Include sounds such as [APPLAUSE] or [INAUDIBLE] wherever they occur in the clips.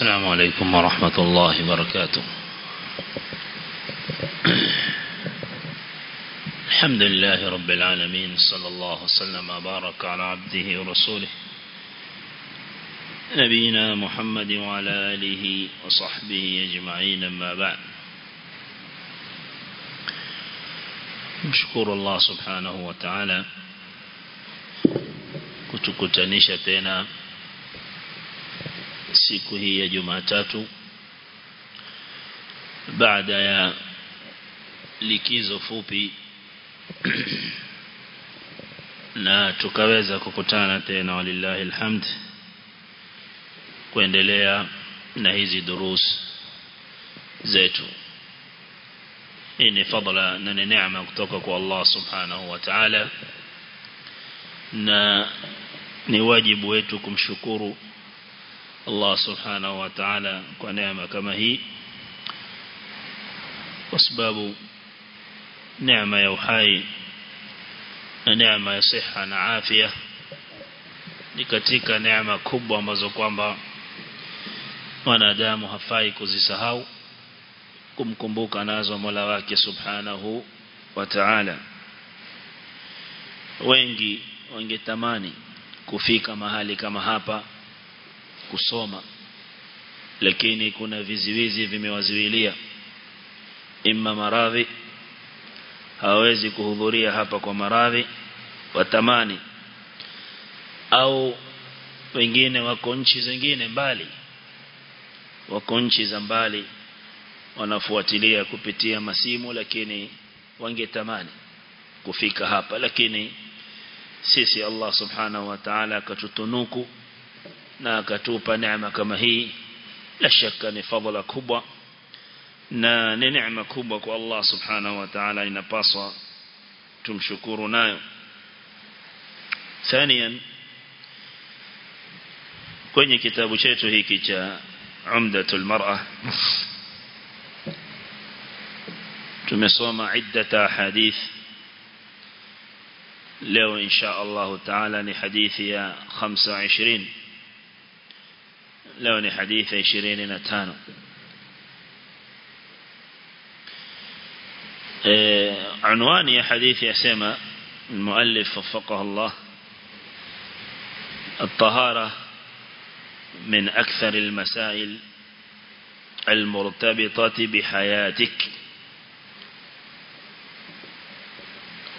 السلام عليكم ورحمة الله وبركاته. الحمد لله رب العالمين صلى الله وسلم وبارك على عبده ورسوله نبينا محمد وعلى آله وصحبه أجمعين أما بعد. مشكور الله سبحانه وتعالى tena siku hii ya Jumatatu baada ya likizo fupi [CLEARS THROAT] na tukaweza kukutana tena walillahi alhamd kuendelea na hizi durus zetu. Hii ni fadla na ni neema kutoka kwa Allah subhanahu wa ta'ala na ni wajibu wetu kumshukuru Allah subhanahu wa ta'ala kwa neema kama hii. Kwa sababu neema ya uhai na neema ya siha na afya ni katika neema kubwa ambazo kwamba wanadamu hafai kuzisahau kumkumbuka nazo Mola wake subhanahu wa ta'ala. Wengi wangetamani kufika mahali kama hapa kusoma lakini kuna viziwizi vimewaziwilia imma maradhi hawezi kuhudhuria hapa kwa maradhi watamani au wengine wako nchi zingine mbali wako nchi za mbali wanafuatilia kupitia masimu lakini wangetamani kufika hapa. Lakini sisi Allah subhanahu wa ta'ala akatutunuku na akatupa neema kama hii la shaka ni fadhila kubwa na ni neema kubwa kwa Allah subhanahu wa ta'ala inapaswa tumshukuru nayo ثانيا kwenye kitabu chetu hiki cha Umdatul Mar'a tumesoma iddata hadith leo insha Allah taala ni hadithi ya 25 leo ni hadithi ya 25 عنوان يا حديث يسمى المؤلف وفقه الله. الطهارة من أكثر المسائل المرتبطة بحياتك.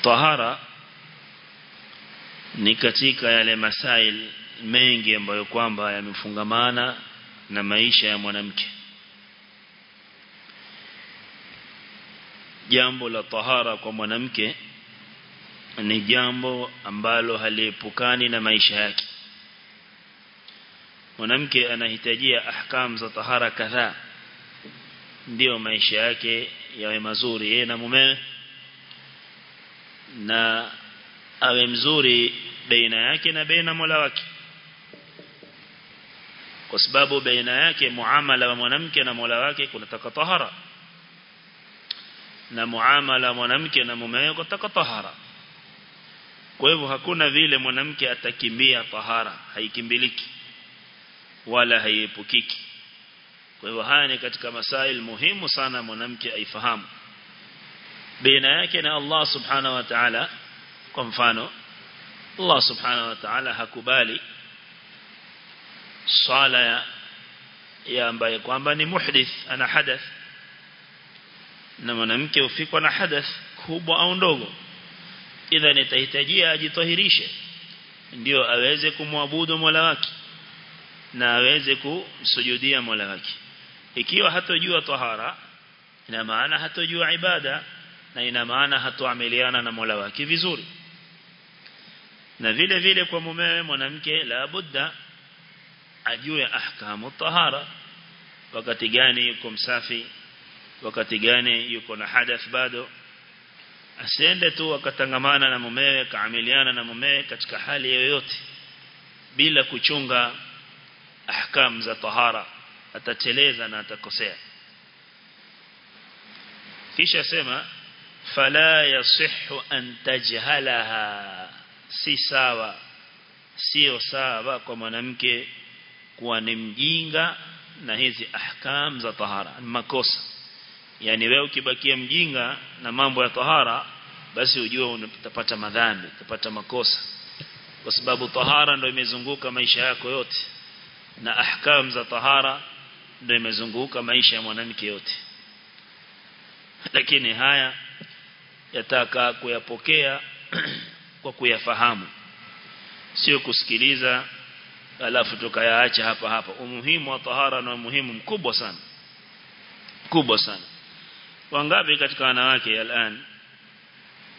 طهارة katika yale masail mengi ambayo kwamba yamefungamana na maisha ya mwanamke. Jambo la tahara kwa mwanamke ni jambo ambalo haliepukani na maisha yake. Mwanamke anahitajia ahkam za tahara kadhaa. Ndio maisha yake yawe mazuri yeye na mumewe na awe mzuri baina yake na baina Mola wake kwa sababu baina yake muamala wa mwanamke na Mola wake kunataka tahara na muamala wa mwanamke na mumewe kunataka tahara kwa hivyo hakuna vile mwanamke atakimbia tahara haikimbiliki. Wala haiepukiki. Kwa hivyo haya ni katika masail muhimu sana mwanamke aifahamu. Baina yake na Allah subhanahu wa ta'ala kwa mfano Allah subhanahu wa ta'ala hakubali swala ya, ya ambaye kwamba ni muhdith ana hadath. Na mwanamke ufikwa na hadath kubwa au ndogo idha itahitajia ajitahirishe ndio aweze kumwabudu Mola wake na aweze kumsujudia Mola wake. Ikiwa hatojua tahara ina maana hatojua ibada na ina maana hatoamiliana na Mola wake vizuri. Na vile vile kwa mumewe mwanamke la budda ajue ahkamu tahara. Wakati gani yuko msafi? Wakati gani yuko na hadath bado? Asiende tu akatangamana na mumewe kaamiliana na mumewe katika hali yoyote bila kuchunga ahkamu za tahara. Atateleza na atakosea. Kisha sema fala yasihhu an tajhalaha. Si sawa sio sawa kwa mwanamke kuwa ni mjinga na hizi ahkam za tahara ni makosa. Yani wewe ukibakia mjinga na mambo ya tahara basi ujue unapata madhambi utapata makosa. Kwa sababu tahara ndio imezunguka maisha yako yote na ahkam za tahara ndio imezunguka maisha ya mwanamke yote. Lakini haya yataka kuyapokea [CLEARS THROAT] kwa kuyafahamu. Sio kusikiliza alafu tukayaacha hapa hapa. Umuhimu wa tahara na umuhimu mkubwa sana. Kubwa sana. Wangapi katika wanawake alan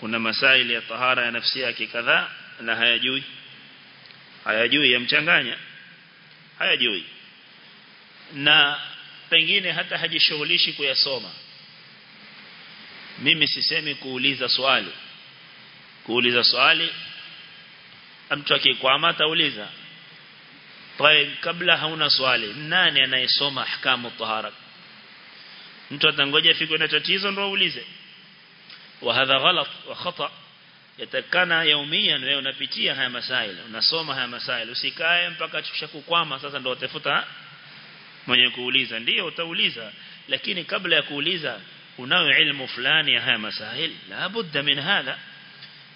kuna masaili ya tahara ya nafsi yake kadhaa na hayajui? Hayajui yamchanganya. Hayajui. Na pengine hata hajishughulishi kuyasoma. Mimi sisemi kuuliza swali. Kuuliza swali mtu akikwama atauliza طيب kabla hauna swali nani anayesoma ahkamu tahara mtu atangoja fikwe na tatizo ndio uulize wa hadha ghalat wa khata yatakana yaumian wewe unapitia haya masaili unasoma haya masaili usikae mpaka tukishakukwama sasa ndio utafuta mwenye kuuliza ndio utauliza lakini kabla ya kuuliza unayo ilmu fulani ya haya masaili la budda min hadha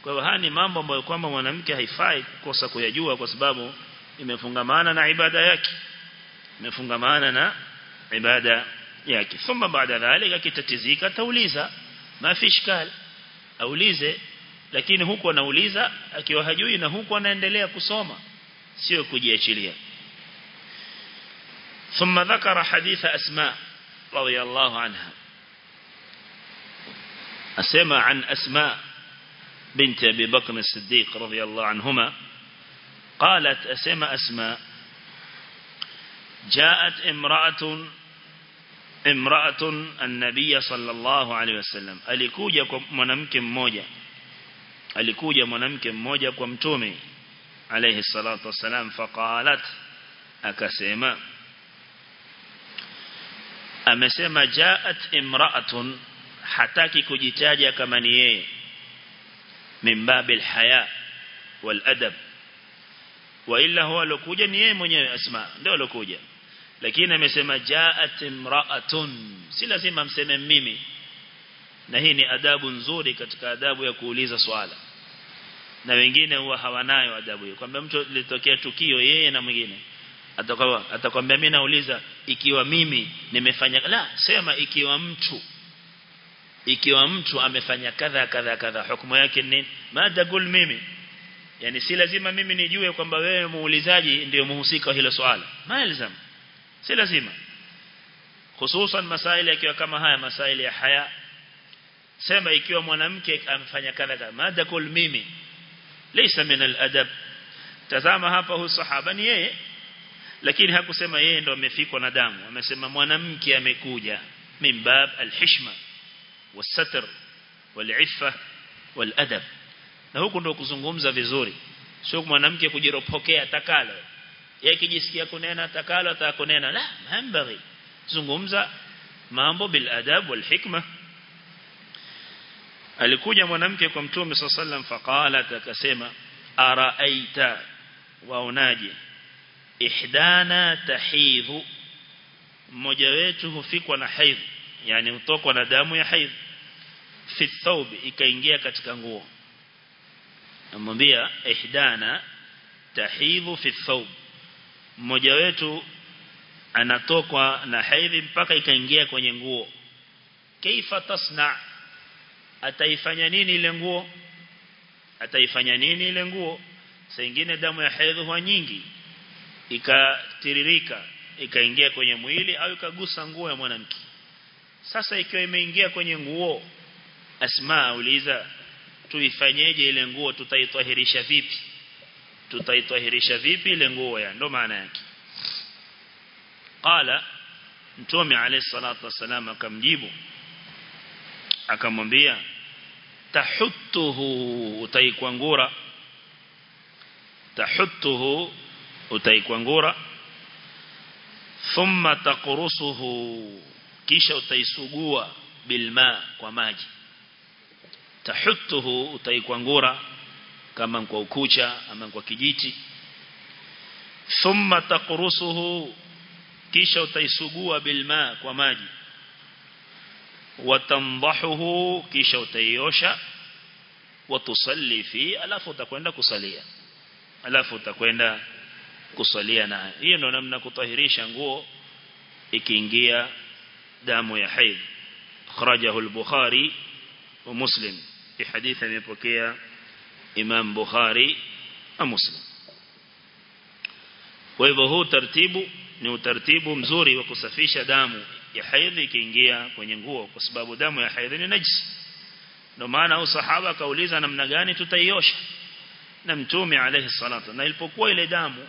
kwa hivyo haya ni mambo ambayo kwamba mwanamke haifai kukosa kuyajua kwa sababu imefungamana na ibada yake imefungamana na ibada yake thumma baada dhalika kitatizika tauliza mafi shikal aulize lakini huko anauliza akiwa hajui na huko anaendelea kusoma sio kujiachilia ثم ذكر حديث أسماء رضي الله عنها أسمع عن أسماء بنت أبي بكر الصديق رضي الله عنهما قالت أسماء أسماء جاءت امرأة امرأة النبي صلى الله عليه وسلم ألكوجة منمك موجة ألكوجة منمك موجة كمتومي عليه الصلاة والسلام فقالت أكسيما أمسيما جاءت امرأة حتى حتاكي كجتاجة كمانيه من باب الحياة والأدب. Wa illa huwa alokuja ni yeye mwenyewe asma ndio alokuja. Lakini amesema jaat imra'atun. Si lazima mseme mimi. Na hii ni adabu nzuri katika adabu ya kuuliza swala. Na wengine huwa hawanayo adabu hiyo. Kwamba mtu litokea tukio yeye na mwingine. Atakwambia atakwambia mimi nauliza ikiwa mimi nimefanya la sema ikiwa mtu ikiwa mtu amefanya kadha kadha kadha hukumu yake ni madagul mimi yani si lazima mimi nijue kwamba wewe muulizaji ndio muhusika hilo swala maelzam si lazima hususan masaili yakiwa kama haya masaili ya haya sema ikiwa mwanamke amefanya kadha kadha madagul mimi laysa min al-adab tazama hapa huyu sahaba ni yeye lakini hakusema yeye ndo amefikwa na damu amesema mwanamke amekuja min bab al-hishma والستر والعفة والأدب na huku ndo kuzungumza vizuri. Sio mwanamke kujiropokea takalo yeye kijisikia kunena takalo atakunena la hambaghi zungumza mambo bil adab wal hikma. Alikuja mwanamke kwa mtume sallam faqala akasema araaita waonaje? Ihdana tahidhu. Mmoja wetu hufikwa na haidh yani hutokwa na damu ya haidh fi thawb ikaingia katika nguo namwambia ihdana tahidhu fi thawb. Mmoja wetu anatokwa na haidhi mpaka ikaingia kwenye nguo. Kaifa tasna? Ataifanya nini ile nguo? Ataifanya nini ile nguo? Saingine damu ya haidhi huwa nyingi. Ikatiririka ikaingia kwenye mwili au ikagusa nguo ya mwanamke. Sasa ikiwa imeingia kwenye nguo asma uliza tuifanyeje ile nguo tutaitwahirisha vipi? Tutaitwahirisha vipi ile nguo ya? Ndo maana yake. Qala mtume alayhi salatu wasalam akamjibu akamwambia tahuttuhu utaikwangura tahuttuhu utaikwangura thumma taqrusuhu kisha utaisugua bilma kwa maji tahuttuhu utaikwangura kama kwa ukucha ama kwa kijiti. Thumma taqrusuhu kisha utaisugua bilma kwa maji. Watamdahuhu kisha utaiosha. Watusalli fi alafu utakwenda kusalia. Alafu utakwenda kusalia na hiyo ndio namna kutahirisha nguo ikiingia damu ya haid akhrajahu al-bukhari wa muslim fi حديث amepokea imam bukhari na muslim. Kwa hivyo huu taratibu ni utaratibu mzuri wa kusafisha damu ya haidhi ikiingia kwenye nguo kwa sababu damu ya haidhi ni najisi. Ndio maana usahaba akauliza namna gani tutaiosha? Na mtume alayhi salatu na ilipokuwa ile damu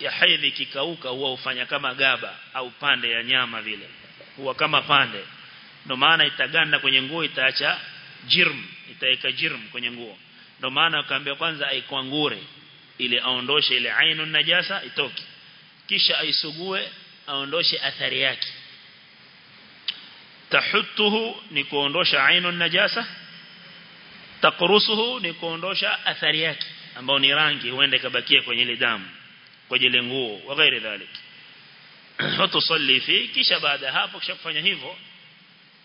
ya haidhi kikauka huwa ufanya kama gaba au pande ya nyama vile. Huwa kama pande. Ndio maana itaganda kwenye nguo itaacha jirm itaeka jirm kwenye nguo. Ndio maana akaambia kwanza aikwangure ili aondoshe ile ainu najasa itoke. Kisha aisugue aondoshe athari yake. Tahutuhu ni kuondosha ainu najasa. Takrusuhu ni kuondosha athari yake ambao ni rangi huenda kabakia kwenye ile damu kwenye ile nguo wa ghairi dhalik. [CLEARS THROAT] Watusalli fi kisha baada hapo kisha kufanya hivyo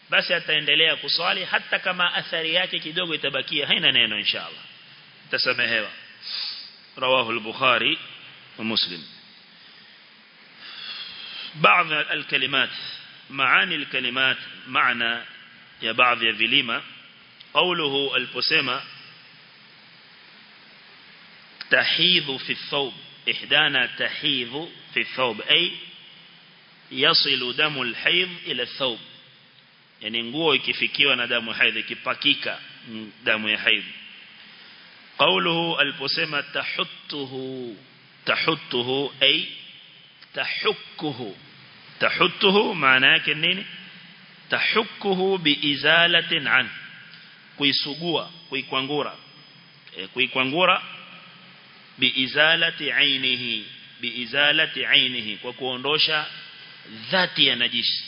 basi ataendelea kuswali hata kama athari yake kidogo itabakia. Haina neno inshallah. Tasamehewa رواه البخاري ومسلم بعض الكلمات معاني الكلمات معنى يا بعض يا فيليما قوله البسيمة تحيض في الثوب إحدانا تحيض في الثوب أي يصل دم الحيض إلى الثوب يعني nguo ikifikiwa na damu haidhi ikipakika damu ya haidhi قوله البسمة تحطه تحطه أي تحكه تحطه معناه كنين تحكه بإزالة عنه kuisugua kuikwangura e, kuikwangura biizalati ainihi biizalati ainihi kwa kuondosha dhati ya najisi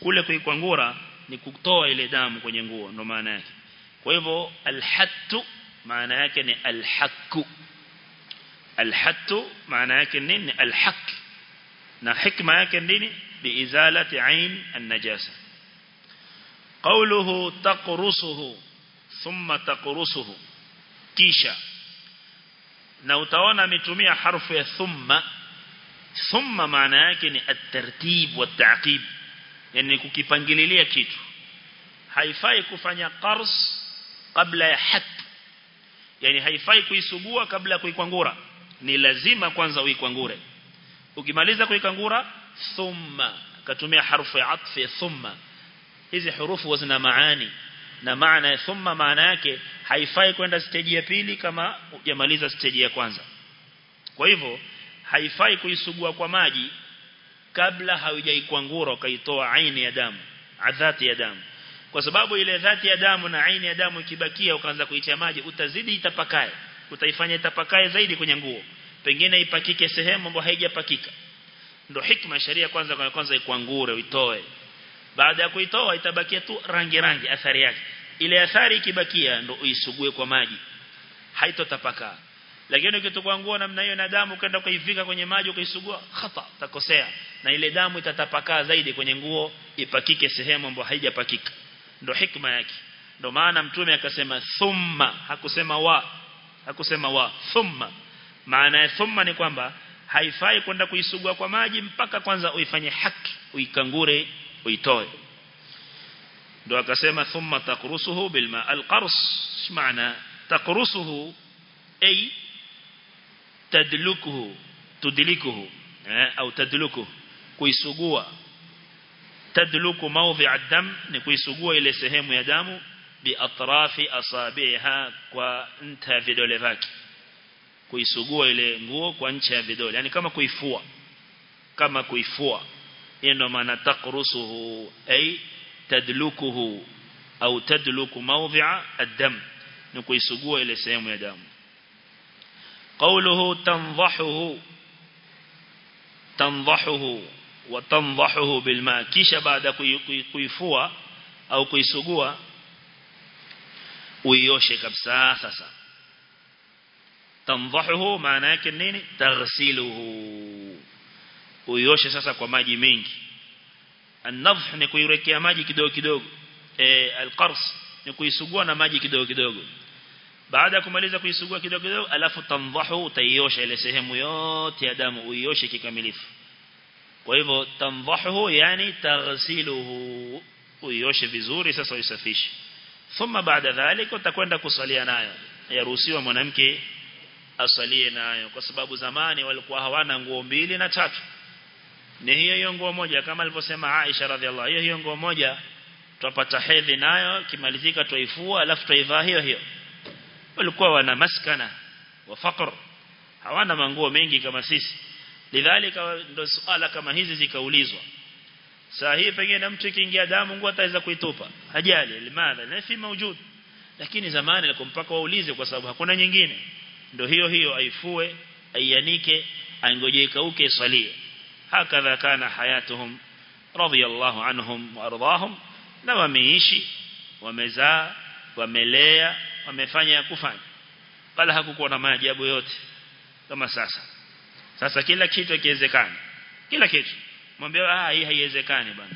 kule kuikwangura ni kutoa ile damu kwenye nguo ndo maana yake. Kwa hivyo alhattu maana yake ni alhaqu alhattu maana yake nini alhaq. Na hikma yake nini? Biizalati ain an-najasa. Qawluhu taqrusuhu thumma taqrusuhu. Kisha na utaona ametumia harfu ya thumma. Thumma maana yake ni at-tartib wa at-ta'qib yani kukipangililia kitu. Haifai kufanya qars kabla ya hat yani haifai kuisugua kabla ya kuikwangura ni lazima kwanza uikwangure ukimaliza kuikangura thumma. Katumia harfu ya atfi thumma. Hizi hurufu zina maani. Na maana ya thumma maana yake haifai kwenda stage ya pili kama hujamaliza stage ya kwanza. Kwa hivyo haifai kuisugua kwa maji kabla haujaikwangura ukaitoa aini ya damu adhati ya damu. Kwa sababu ile dhati ya damu na aini ya damu ikibakia ukaanza kuitia maji utazidi itapakae. Utaifanya itapakae zaidi kwenye nguo. Pengine ipakike sehemu ambayo haijapakika. Ndio hikma sharia kwanza kwa kwanza ikwangure uitoe. Baada ya kuitoa itabakia tu rangi rangi athari yake. Ile athari ikibakia ndio uisugue kwa maji. Haitotapakaa lakini ukitokwa nguo namna hiyo na damu ukaenda kuivika kwenye maji ukaisugua khata utakosea. Na ile damu itatapakaa zaidi kwenye nguo ipakike sehemu ambayo haijapakika. Ndio hikma yake. Ndio maana mtume akasema thumma hakusema wa hakusema wa thumma. Maana ya thumma ni kwamba haifai kwenda kuisugua kwa maji mpaka kwanza uifanye haki uikangure uitoe. Ndio akasema thumma taqrusuhu bilma alqars maana taqrusuhu ay tadlukuhu tudlikuhu eh, au tadlukuhu kuisugua tadluku mawdhi ad-dam ni kuisugua ile sehemu ya damu bi atrafi asabiha kwa nta vidole vyake kuisugua ile nguo kwa ncha ya vidole yani kama kuifua kama kuifua hiyo ndo maana taqrusuhu ay tadlukuhu au tadluku mawdhi'a ad-dam ni kuisugua ile sehemu ya damu قوله تنضحه تنضحه وتنضحه بالماء kisha baada kuifua au kuisugua uioshe kabisa sasa tandahuhu maana yake nini taghsiluhu uioshe sasa kwa maji mengi an-nadh ni kuiwekea maji kidogo kidogo eh al-qars ni kuisugua na maji kidogo kidogo baada ya kumaliza kuisugua kidogo kidogo alafu tamdhahu utaiosha ile sehemu yote ya damu uioshe kikamilifu. Kwa hivyo tamdhahu yani taghsiluhu uioshe vizuri sasa uisafishe. Thumma baada dhalika utakwenda kusalia nayo. Yaruhusiwa mwanamke asalie nayo kwa sababu zamani walikuwa hawana nguo mbili na tatu. Ni hiyo hiyo nguo moja kama alivyosema Aisha radhiallahu hiyo hiyo nguo moja tupata hedhi nayo kimalizika tuifua alafu tuivaa hiyo hiyo walikuwa wana maskana wa faqr. Hawana manguo mengi kama sisi. Lidhalika ndo swala kama hizi zikaulizwa. Saa hii pengine mtu ikiingia damu nguo ataweza kuitupa. Hajali limadha na fi mawjud. Lakini zamani alikuwa mpaka waulize kwa sababu hakuna nyingine. Ndo hiyo hiyo aifue aianike aingoje ikauke isalie. Hakadha kana hayatuhum radiyallahu anhum wa ardahum. Na wameishi wamezaa wamelea wamefanya ya kufanya wala hakukuwa na maajabu yote kama sasa sasa kila kitu kiwezekana kila kitu mwambie ah hii haiwezekani bwana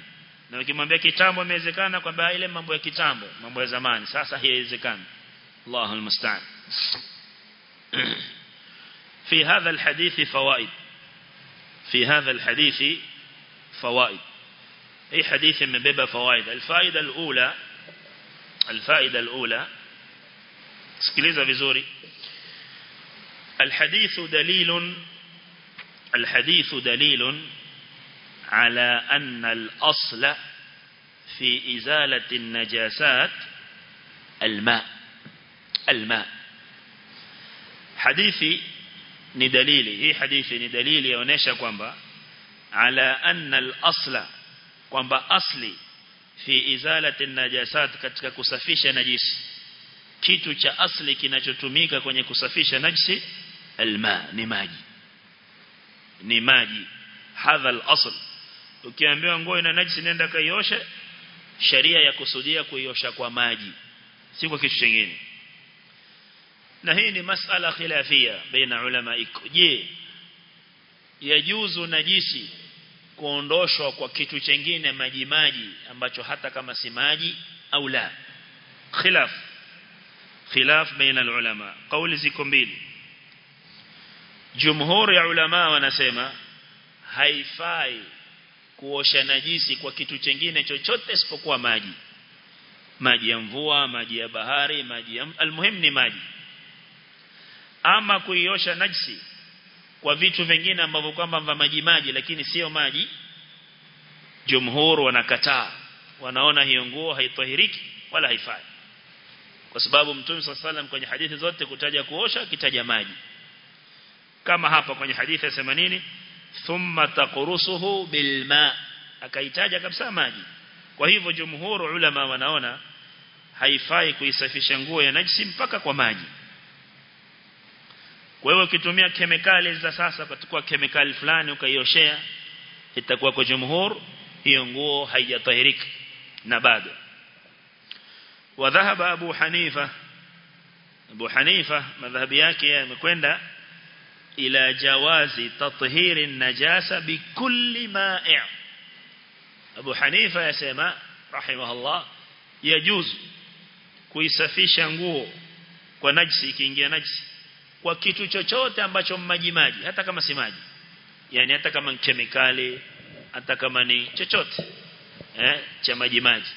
na ukimwambia kitambo imewezekana kwamba ile mambo ya kitambo mambo ya zamani sasa haiwezekani Allahu almusta'an في هذا الحديث فوائد في هذا الحديث فوائد أي حديث من باب فوائد الفائدة الأولى الفائدة الأولى سكليزا vizuri الحديث دليل الحديث دليل على أن الأصل في إزالة النجاسات الماء الماء حديثي ni dalili hii hadithi ni dalili yaonesha kwamba ala anna al-asla kwamba asli fi izalati najasat katika kusafisha najisi kitu cha asli kinachotumika kwenye kusafisha najsi alma ni maji. Ni maji. Hadha al-asl. Ukiambiwa nguo ina najisi nenda kaioshe. Sharia ya kusudia kuiosha kwa maji si kwa kitu kingine na hii ni masala khilafia baina ulama iko je yajuzu najisi kuondoshwa kwa kitu chengine maji maji ambacho hata kama si maji au la? Khilaf khilaf baina ulama kauli ziko mbili jumhur ya ulama wanasema haifai kuosha najisi kwa kitu chengine chochote isipokuwa maji. Maji ya mvua maji ya bahari maji ya almuhim ni maji. Ama kuiosha najisi kwa vitu vingine ambavyo kwamba vya maji maji lakini sio maji jumhur wanakataa. Wanaona hiyo nguo haitahiriki wala haifai kwa sababu mtume swalla sallam kwenye hadithi zote kutaja kuosha kitaja maji. Kama hapa kwenye hadithi ya 80 thumma taqrusuhu bilma. Akaitaja kabisa maji. Kwa hivyo jumhur ulama wanaona haifai kuisafisha nguo ya najisi mpaka kwa maji. Kwa hiyo ukitumia kemikali za sasa kwa kemikali fulani ukaioshea itakuwa kwa jumhur hiyo nguo haijatahirika na bado wadhahaba Abu Hanifa. Abu Hanifa madhhabi yake yamekwenda ila jawazi tathhiri najasa bikulli ma'i Abu Hanifa yasema rahimahullah yajuzu kuisafisha nguo kwa najisi ikiingia najisi kwa kitu chochote ambacho maji maji hata kama si maji. Yani hata kama kemikali hata kama ni chochote eh cha maji maji.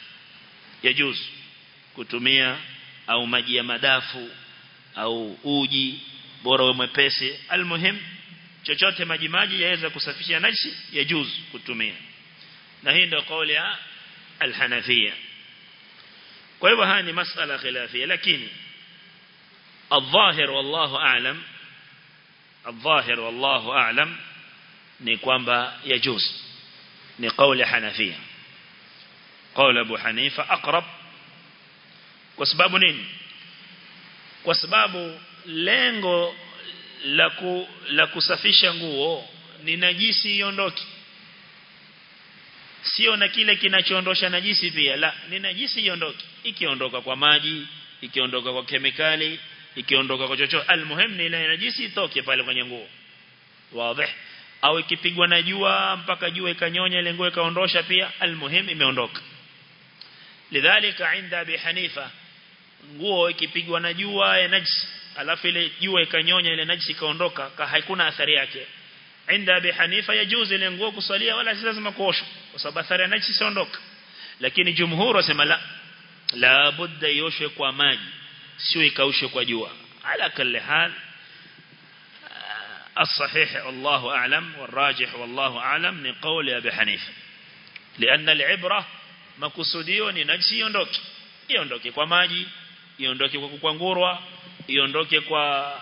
Yajuzu kutumia au maji ya madafu au uji bora uwe mwepesi almuhim chochote maji maji yaweza kusafisha najisi yajuzu kutumia na hii ndio kauli ya alhanafia kwa hivyo haya ni masala khilafia lakini الظاهر والله أعلم الظاهر والله أعلم ni kwamba yajuz ni kauli hanafia kauli Abu Hanifa aqrab kwa sababu nini? Kwa sababu lengo la ku, la kusafisha nguo ni najisi iondoke. Sio na kile kinachoondosha najisi pia la ni najisi iondoke. Ikiondoka kwa maji ikiondoka kwa kemikali ikiondoka kwa chochote. Almuhim ni ile najisi itoke pale kwenye nguo. Wazi. Au ikipigwa na jua mpaka jua ikanyonya ile nguo ikaondosha pia almuhim imeondoka. Lidhalika inda abi hanifa nguo ikipigwa na jua ya najis alafu ile jua ikanyonya ile najis ikaondoka haikuna athari yake inda abi hanifa yajuzu ile nguo kusalia wala si lazima kuoshwa kwa sababu athari ya najis siondoka lakini jumhur wasema la la budda ioshwe kwa maji sio ikaushwe kwa jua ala kulli hal الصحيح والله أعلم والراجح والله أعلم من قول أبي حنيفة لأن العبرة makusudio ni najisi iondoke iondoke kwa maji iondoke kwa kukwangurwa iondoke kwa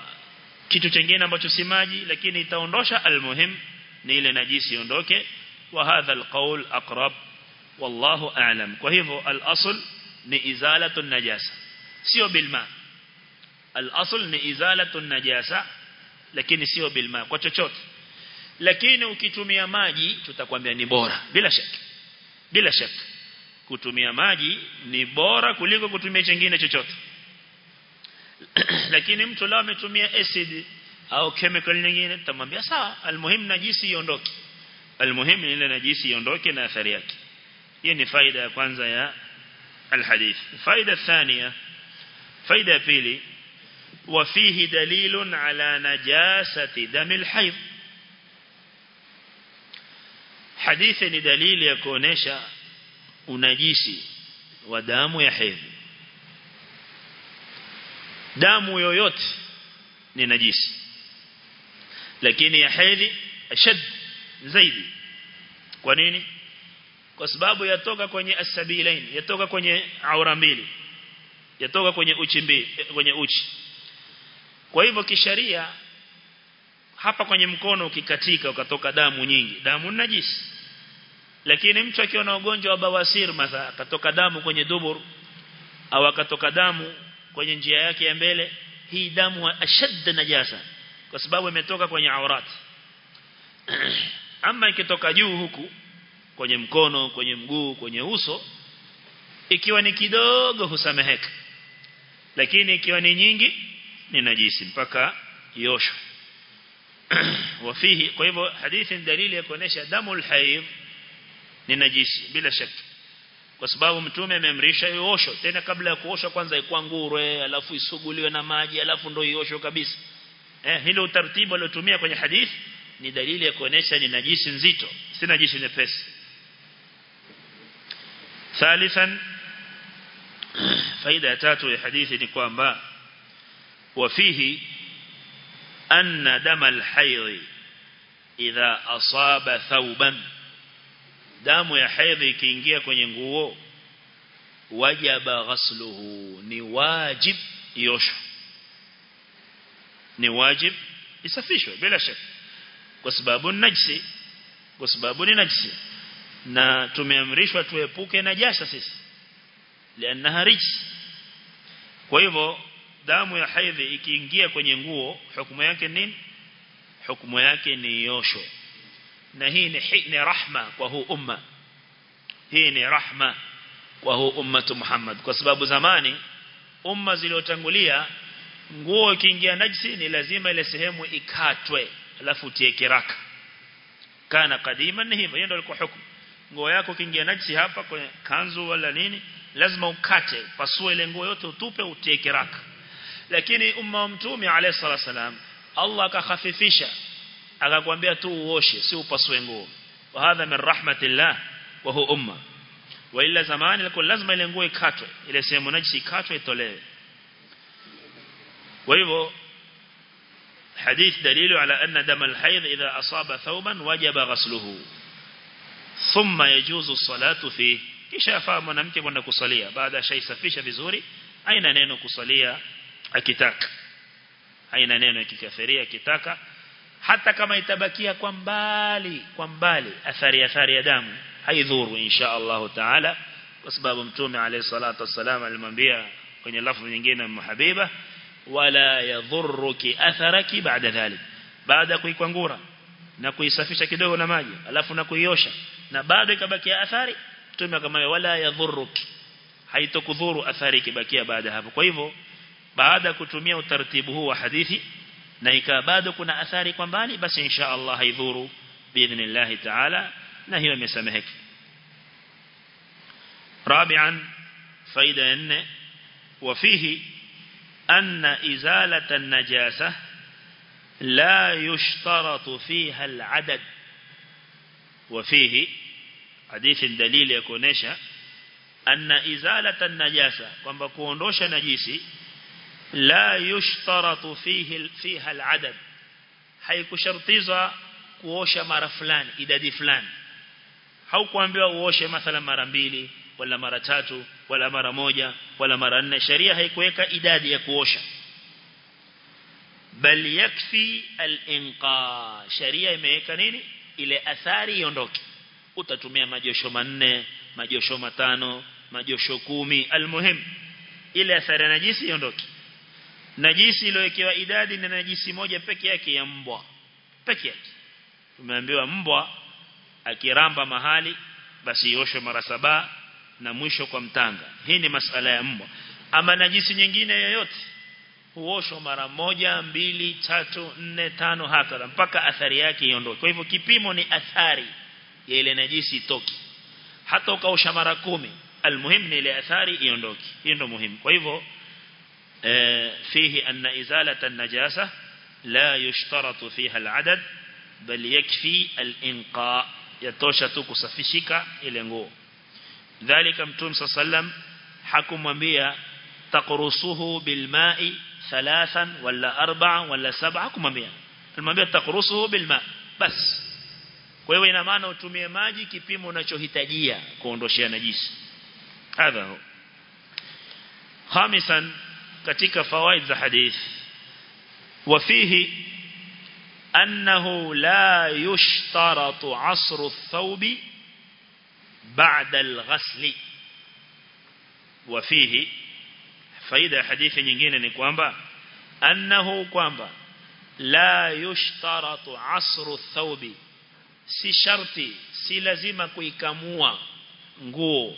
kitu kingine ambacho si maji lakini itaondosha. Almuhim ni ile najisi iondoke. Wa hadha alqaul aqrab wallahu a'lam. Kwa hivyo alasl ni izalatu najasa sio bilma. Al-asl ni izalatu najasa lakini sio bilma kwa chochote. Lakini ukitumia maji tutakwambia ni bora bila shaka bila shaka kutumia maji ni bora kuliko kutumia chengine chochote [CLEARS THROAT] lakini mtu lao ametumia acid au chemical nyingine tutamwambia sawa almuhim najisi iondoke almuhim ile najisi iondoke na athari yake hii ni faida ya kwanza ya alhadith faida thania faida ya pili وفيه دليل على نجاسة دم الحيض حديث ni dalili ya kuonesha unajisi wa damu ya hedhi. Damu yoyote ni najisi. Lakini ya hedhi ashad zaidi. Kwa nini? Kwa sababu yatoka kwenye asabilain yatoka kwenye aura mbili. Yatoka kwenye uchi mbili kwenye uchi. Kwa hivyo kisharia hapa kwenye mkono ukikatika ukatoka damu nyingi. Damu ni najisi lakini mtu akiwa na ugonjwa wa bawasir matha akatoka damu kwenye dubur au akatoka damu kwenye njia yake ya mbele hii damu ashad najasa kwa sababu imetoka kwenye aurat. [CLEARS THROAT] Ama ikitoka juu huku kwenye mkono kwenye mguu kwenye uso ikiwa ni kidogo husameheka. Lakini ikiwa ni nyingi ni najisi mpaka yoshwe [CLEARS THROAT] wafihi kwa hivyo hadithi dalili ya kuonesha damu alhayd ni najisi bila shaka kwa sababu mtume ameamrisha iosho tena kabla ya kuosha kwanza ikwangurwe alafu isuguliwe na maji alafu ndio iosho kabisa eh hilo utaratibu aliotumia kwenye hadithi ni dalili ya kuonesha ni najisi nzito si najisi nyepesi ثالثا faida ya tatu ya hadithi ni kwamba وفيه أن دم الحيض إذا أصاب ثوبا damu ya hedhi ikiingia kwenye nguo wajaba ghasluhu. Ni wajib iosho ni wajib isafishwe bila shaka. Kwa sababu najisi. Kwa sababu ni najisi. Na tumeamrishwa tuepuke najasa sisi. Lianna rijs kwa hivyo damu ya haidhi ikiingia kwenye nguo hukumu yake nini? Hukumu yake ni yosho na hii ni ni rahma kwa huu umma. Hii ni rahma kwa huu ummatu Muhammad. Kwa sababu zamani umma ziliotangulia nguo ikiingia najisi ni lazima ile sehemu ikatwe alafu tie kiraka. Kana kadima ni hivyo ndio ilikuwa hukumu. Nguo yako ikiingia najisi hapa kwenye kanzu wala nini lazima ukate pasue ile nguo yote utupe utie kiraka. Lakini umma wa mtume alayhi wasalam Allah akakhafifisha akakwambia tu uoshe si upasue nguo wa hadha min rahmatillah wa hu umma wa illa zamani ilikuwa lazima ile nguo ikatwe ile sehemu najisi ikatwe itolewe kwa hivyo حديث دليل على أن دم الحيض إذا أصاب ثوبا وجب غسله ثم يجوز الصلاة فيه kisha afaa mwanamke kwenda kusalia baada ya shaisafisha vizuri haina neno kusalia akitaka haina neno ikikafiria akitaka hata kama itabakia kwa mbali kwa mbali athari athari ya damu haidhuru insha Allah taala kwa sababu mtume alayhi salatu wasalam alimwambia kwenye lafzi nyingine mhabiba wala yadhurruki atharaki baada dhalik. Baada kuikwangura na kuisafisha kidogo na maji alafu na kuiosha na bado ikabakia athari mtume akamwambia wala yadhurruki. Haitokudhuru athari ikibakia baada hapo. Kwa hivyo baada kutumia utaratibu huu wa hadithi na ikawa bado kuna athari kwa mbali basi insha Allah haidhuru biidhnillah ta'ala na hiyo imesameheka رابعا فائدة أن وفيه أن إزالة النجاسة لا يشترط فيها العدد وفيه حديث دليل يكونيشا أن إزالة النجاسة كما كوندوش نجيسي la يشترط فيه fiha al-adad haikushartizwa kuosha mara fulani idadi fulani haukuambiwa uoshe mathala mara mbili wala mara tatu wala mara moja wala mara nne sharia haikuweka idadi ya kuosha bal yakfi al-inqa sharia imeweka nini ile athari iondoke utatumia majosho manne majosho matano majosho kumi almuhim ile athari najisi iondoke najisi iliyowekewa idadi ni najisi moja peke yake ya mbwa. Peke yake. Tumeambiwa mbwa akiramba mahali basi ioshwe mara saba na mwisho kwa mtanga. Hii ni masala ya mbwa. Ama najisi nyingine yoyote huoshwa mara moja mbili tatu nne tano hakala mpaka athari yake iondoke. Kwa hivyo kipimo ni athari ya ile najisi itoki hata ukaosha mara kumi almuhim ni ile athari iondoke. Hiyo ndio muhimu. Kwa hivyo فيه أن إزالة النجاسة لا يشترط فيها العدد بل يكفي الإنقاء. kusafishika ile nguo ذلك متوم صلى الله عليه وسلم حكم وانبيا تقرصه بالماء ثلاثا ولا أربعا ولا سبعا حكم وانبيا المنبيا تقرصه بالماء بس. kwa ina maana utumie maji kipimo unachohitajia kuondoshia najisi hadha hu khamisan katika fawaid za hadith wafihi annahu la yushtaratu asru ath-thawbi بعد الغسل وفيه faida hadithi nyingine ni kwamba annahu kwamba la yushtaratu asru thawbi si sharti si lazima kuikamua nguo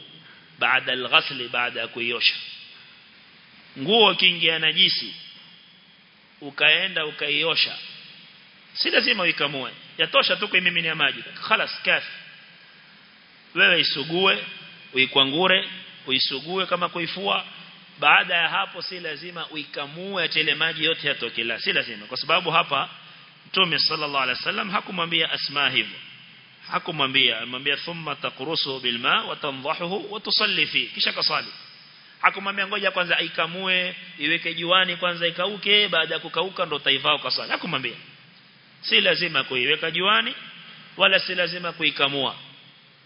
baada al-ghasl baada ya kuiosha nguo kiingia najisi ukaenda ukaiosha si lazima uikamue yatosha tu kuimiminia maji خلاص kafi wewe isugue uikwangure uisugue kama kuifua baada ya hapo si lazima uikamue tele maji yote yatoke la si lazima kwa sababu hapa Mtume sallallahu alaihi wasallam hakumwambia asma hivyo hakumwambia alimwambia thumma taqrusu bilma wa tanzahuhu wa tusalli fi kisha kasali hakumwambia ngoja kwanza aikamue iweke juani kwanza ikauke baada ya kukauka ndo taivao kasali akumwambia si lazima kuiweka juani wala si lazima kuikamua.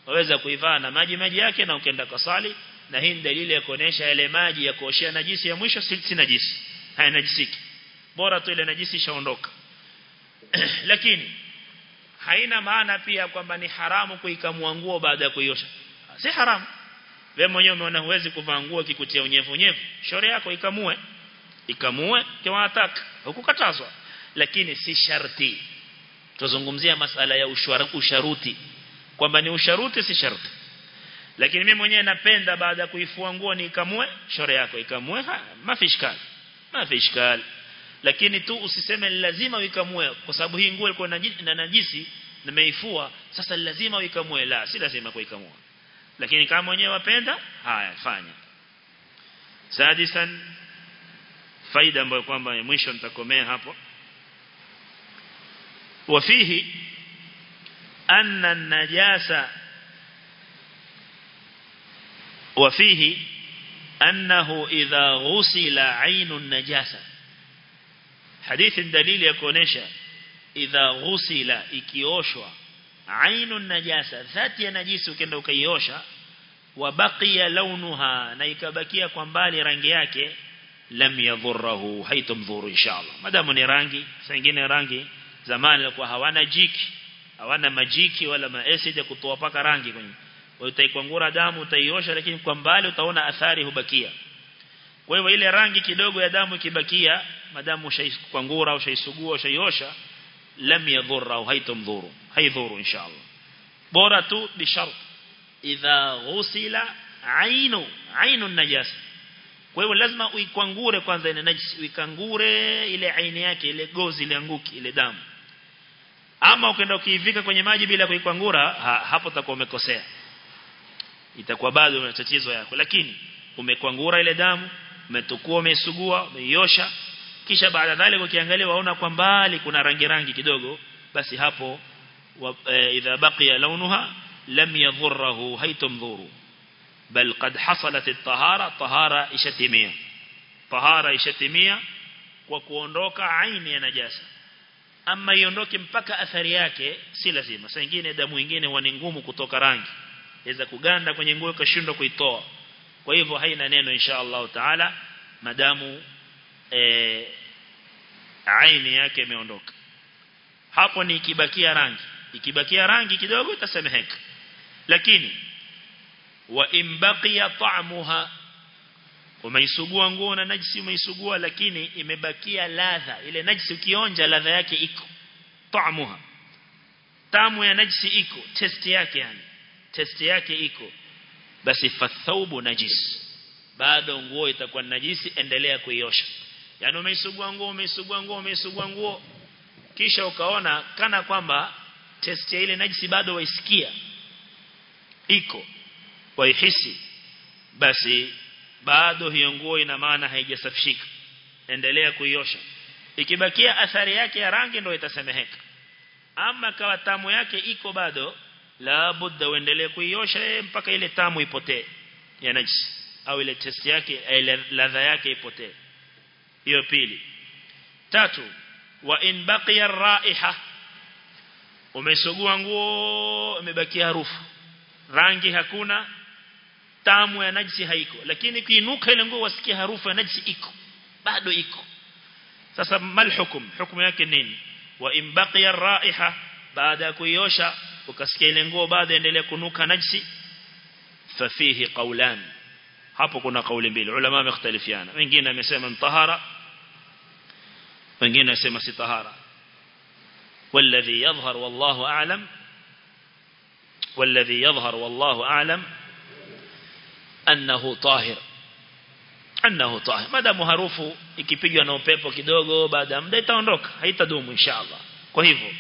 Waweza kuivaa na maji maji yake na ukenda kasali na hii dalili ya kuonesha yale maji ya kuoshea najisi ya mwisho si najisi haya najisiki. Bora tu ile najisi ishaondoka. [CLEARS THROAT] Lakini haina maana pia kwamba ni haramu kuikamua nguo baada ya kuiosha. Si haramu wewe mwenyewe umeona huwezi kuvaa nguo kikutia unyevu unyevu shauri yako ikamue. Ikamue kwa ataka hukukatazwa. Lakini si sharti. Tuzungumzia masala ya usharuti. Kwamba ni usharuti si sharti. Lakini mimi mwenyewe napenda baada ya kuifua nguo ni ikamue shore yako ikamue. Mafishkal mafishkal lakini tu usiseme lazima uikamue kwa sababu hii nguo ilikuwa na najisi nimeifua. Sasa lazima uikamue. La si lazima kuikamua lakini kama mwenyewe wapenda haya fanya sadisan faida ambayo kwamba mwisho nitakomea hapo وفيه أن النجاسة وفيه أنه إذا غسل عين النجاسة حديث الدليل يكونيشا إذا غسل إكيوشوا ainun najasa. Dhati ya najisi ukienda ukaiosha wabaqiya launuha na ikabakia kwa mbali rangi yake lam yadhurruhu haitomdhuru inshallah. Madamu ni rangi sengine زمان zamani ilikuwa hawana jiki hawana majiki wala maacid ya kutoa paka rangi kwenye. Utaikwangura damu utaiosha lakini kwa mbali utaona athari hubakia. Kwa hivyo ile rangi kidogo ya damu ikibakia madamu ushaikwangura ushaisugua ushaiosha lam yadhurra au haitomdhuru haidhuru inshallah. Bora tu بشرط idha ghusila ainu ainu najasa. Kwa hiyo lazima uikwangure kwanza ile najisi uikangure ile aini yake ile gozi ile anguki ile damu. Ama ukaenda ukiivika kwenye maji bila kuikwangura ha, hapo utakuwa umekosea. Itakuwa bado una tatizo yako. Lakini umekwangura ile damu umetukua umesugua umeiosha kisha baada dhale ukiangalia waona kwa mbali kuna rangi rangi kidogo basi hapo e, idha baqiya launuha lam yadhurruhu haytumdhuru bal qad hasalat at-tahara tahara ishatimia. Tahara ishatimia kwa kuondoka aini ya najasa. Ama iondoke mpaka athari yake si lazima. Saa nyingine damu nyingine huwa ni ngumu kutoka rangi. Inaweza kuganda kwenye nguo kashindwa kuitoa. Kwa hivyo haina neno insha Allah taala madamu e, aini yake imeondoka. Hapo ni ikibakia rangi. Ikibakia rangi kidogo itasemeheka. Lakini wa imbaqiya ta'muha umeisugua nguo na najisi umeisugua lakini imebakia ladha. Ile najisi ukionja ladha yake iko. Ta'muha tamu ya najisi iko. Test yake yani. Test yake iko. Basi fathaubu najis bado nguo itakuwa najisi endelea kuiosha yani umeisugua nguo umeisugua nguo umeisugua nguo. Kisha ukaona kana kwamba test ya ile najisi bado waisikia. Iko. Waihisi. Basi bado hiyo nguo ina maana haijasafishika. Endelea kuiosha. Ikibakia athari yake ya rangi ndio itasemeheka. Ama kawa tamu yake iko bado la budda uendelee kuiosha mpaka ile tamu ipotee ya najisi. Au ile test yake ile ladha yake ipotee hiyo pili tatu wa in baqiya raiha umesugua nguo imebakia harufu rangi hakuna tamu ya najisi haiko lakini kiinuka ile nguo wasikia harufu ya najisi iko bado iko sasa mal hukum hukumu yake nini wa in baqiya raiha baada ya kuiosha ukasikia ile nguo bado endelea kunuka najisi fafihi qawlan hapo kuna kauli mbili ulama wamekhtalifiana wengine wamesema tahara wengine wamesema si tahara والذي يظهر والله أعلم والذي يظهر والله أعلم أنه طاهر أنه طاهر ما دام harufu ikipigwa na upepo kidogo baada ya muda itaondoka haitadumu inshallah kwa hivyo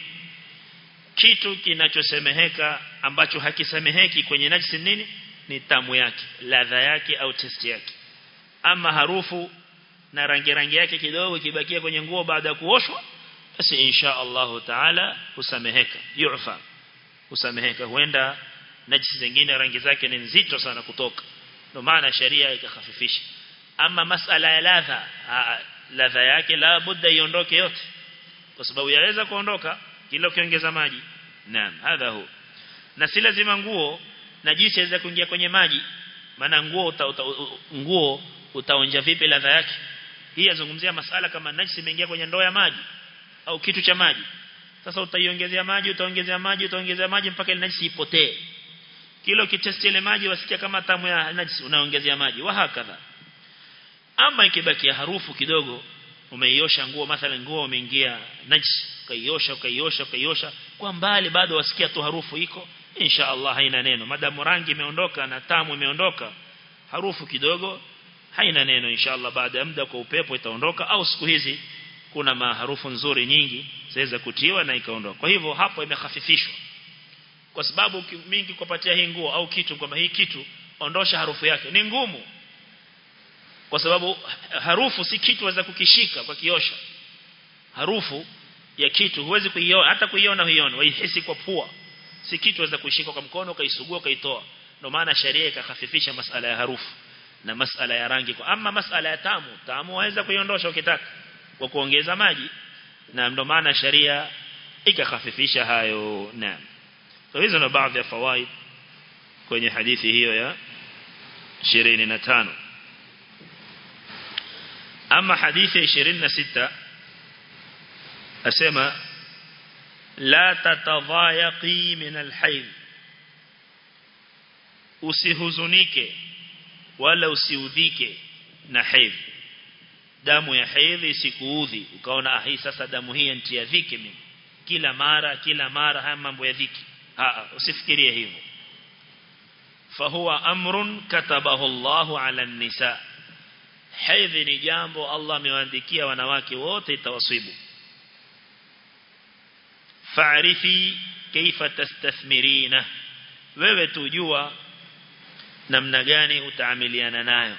kitu kinachosemeheka ambacho hakisemeheki kwenye najisi nini ni tamu yake ladha yake au test yake ama harufu na rangi rangi yake kidogo kibakia kwenye nguo baada ya kuoshwa basi insha Allah taala husameheka yufa husameheka. Huenda najisi zingine rangi zake ni nzito sana kutoka. Ndio maana sharia ikahafifisha ama masala ya ladha ladha yake la budda iondoke yote. Kwa sababu yaweza kuondoka kila ukiongeza maji. Naam hadha hu. Na si lazima nguo najisi iweze kuingia kwenye maji. Maana nguo uta, uta, nguo utaonja vipi ladha yake hii azungumzia masala kama najisi imeingia kwenye ndoo ya maji au kitu cha maji. Sasa utaiongezea maji utaongezea maji utaongezea maji mpaka ile najisi ipotee. Kilo kitesti ile maji wasikia kama tamu ya najisi unaongezea maji. Wa hakadha. Ama ikibakia harufu kidogo umeiosha nguo mathalan nguo umeingia najisi ukaiosha ukaiosha ukaiosha. Kwa mbali bado wasikia tu harufu iko. Insha Allah haina neno. Madamu rangi imeondoka na tamu imeondoka. Harufu kidogo haina neno inshallah baada ya muda kwa upepo itaondoka au siku hizi kuna maharufu nzuri nyingi zaweza kutiwa na ikaondoka. Kwa hivyo hapo imehafifishwa. Kwa sababu mingi kupatia hii nguo au kitu kwamba hii kitu ondosha harufu yake. Ni ngumu. Kwa sababu harufu si kitu waweza kukishika kwa kiosha. Harufu ya kitu huwezi kuiona hata kuiona huiona waihisi kwa pua. Si kitu waweza kuishika kwa mkono kaisugua kaitoa ndio maana sheria ikahafifisha masala ya harufu na masala ya rangi kwa ama masala ya tamu. Tamu waweza kuiondosha ukitaka kwa kuongeza maji na ndio maana sharia ikakhafifisha hayo. Naam. Kwa hizo na baadhi ya fawaid kwenye hadithi hiyo ya 25 ama hadithi 26 asema la tatadhayaqi min alhayd. Usihuzunike wala usiudhike na hedhi. Damu ya hedhi isikuudhi ukaona ah sasa damu hii nitia dhiki mimi. Kila mara kila mara haya mambo ya dhiki. Ah usifikirie hivyo. Fahuwa amrun katabahu Allahu ala nisa. Hedhi ni jambo Allah amewaandikia wanawake wote itawasibu. Fa'rifi kaifa tastathmirina wewe tujua namna gani utaamiliana nayo?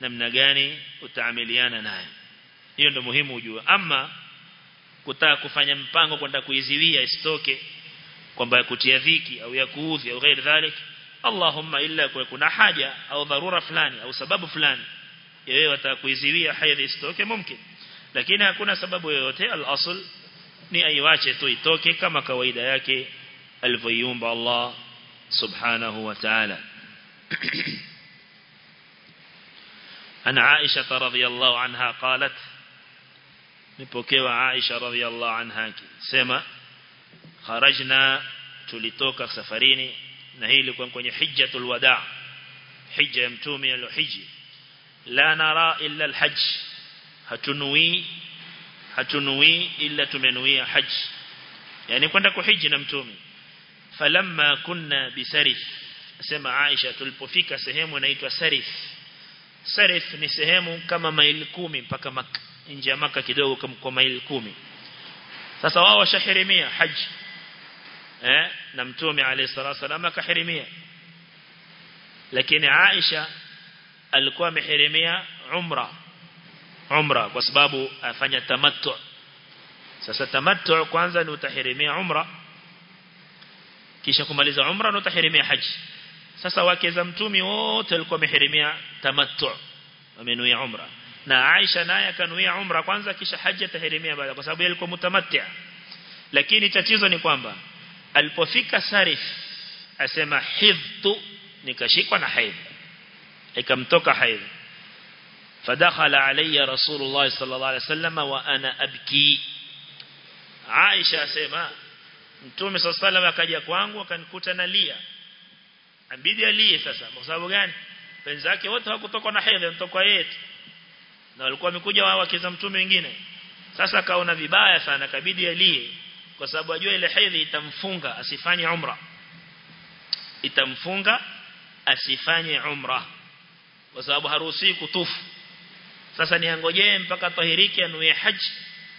Namna gani utaamiliana nayo? Hiyo ndio muhimu ujue. Ama kutaka kufanya mpango kwenda kuiziwia isitoke kwamba kutia dhiki au ya kuudhi au ghairi dhalik Allahumma illa kwa kuna haja au dharura fulani au sababu fulani yeye wataka kuiziwia haidhi isitoke mumkin. Lakini hakuna sababu yoyote al-asl ni aiwache tu itoke kama kawaida yake alivyoiumba Allah subhanahu wa ta'ala عن عائشة رضي الله عنها قالت نبوكيو عائشة رضي الله عنها سيما خرجنا تلتوك سفريني نهي لكم كوني حجة الوداع حجة يمتومي الحج. لا نرى إلا الحج. هتنوي هتنوي إلا تمنوي حج. يعني كنت كحج نمتومي. فلما كنا بسرف sema Aisha tulipofika sehemu inaitwa Sarif Sarif ni sehemu kama maili kumi mpaka maka nje ya maka kidogo kama kwa maili kumi sasa wao washahirimia haji eh na mtume alayhi salatu wasallam akahirimia lakini Aisha alikuwa amehirimia umra umra kwa sababu afanya tamattu sasa tamattu kwanza ni utahirimia umra kisha kumaliza umra na utahirimia haji sasa wake za mtumi wote walikuwa wamehirimia tamattu wamenuia umra na Aisha naye akanuia umra kwanza kisha haji atahirimia baada kwa sababu alikuwa mutamatti lakini tatizo ni kwamba alipofika Sarif asema hidhtu nikashikwa na haidh ikamtoka haidh فدخل علي رسول الله صلى الله عليه وسلم وانا ابكي عائشه asema mtume صلى الله عليه وسلم akaja kwangu akanikuta nalia abidi alie sasa. Kwa sababu gani? Wenzake wote hawakutoka na hedhi mtoka yetu. Na walikuwa wamekuja wao wakiza mtume wengine. Sasa kaona vibaya sana kabidi alie. Kwa sababu ajua ile hedhi itamfunga asifanye umra. Itamfunga asifanye umra. Kwa sababu haruhusi kutufu. Sasa niangojee mpaka tahiriki anuye haji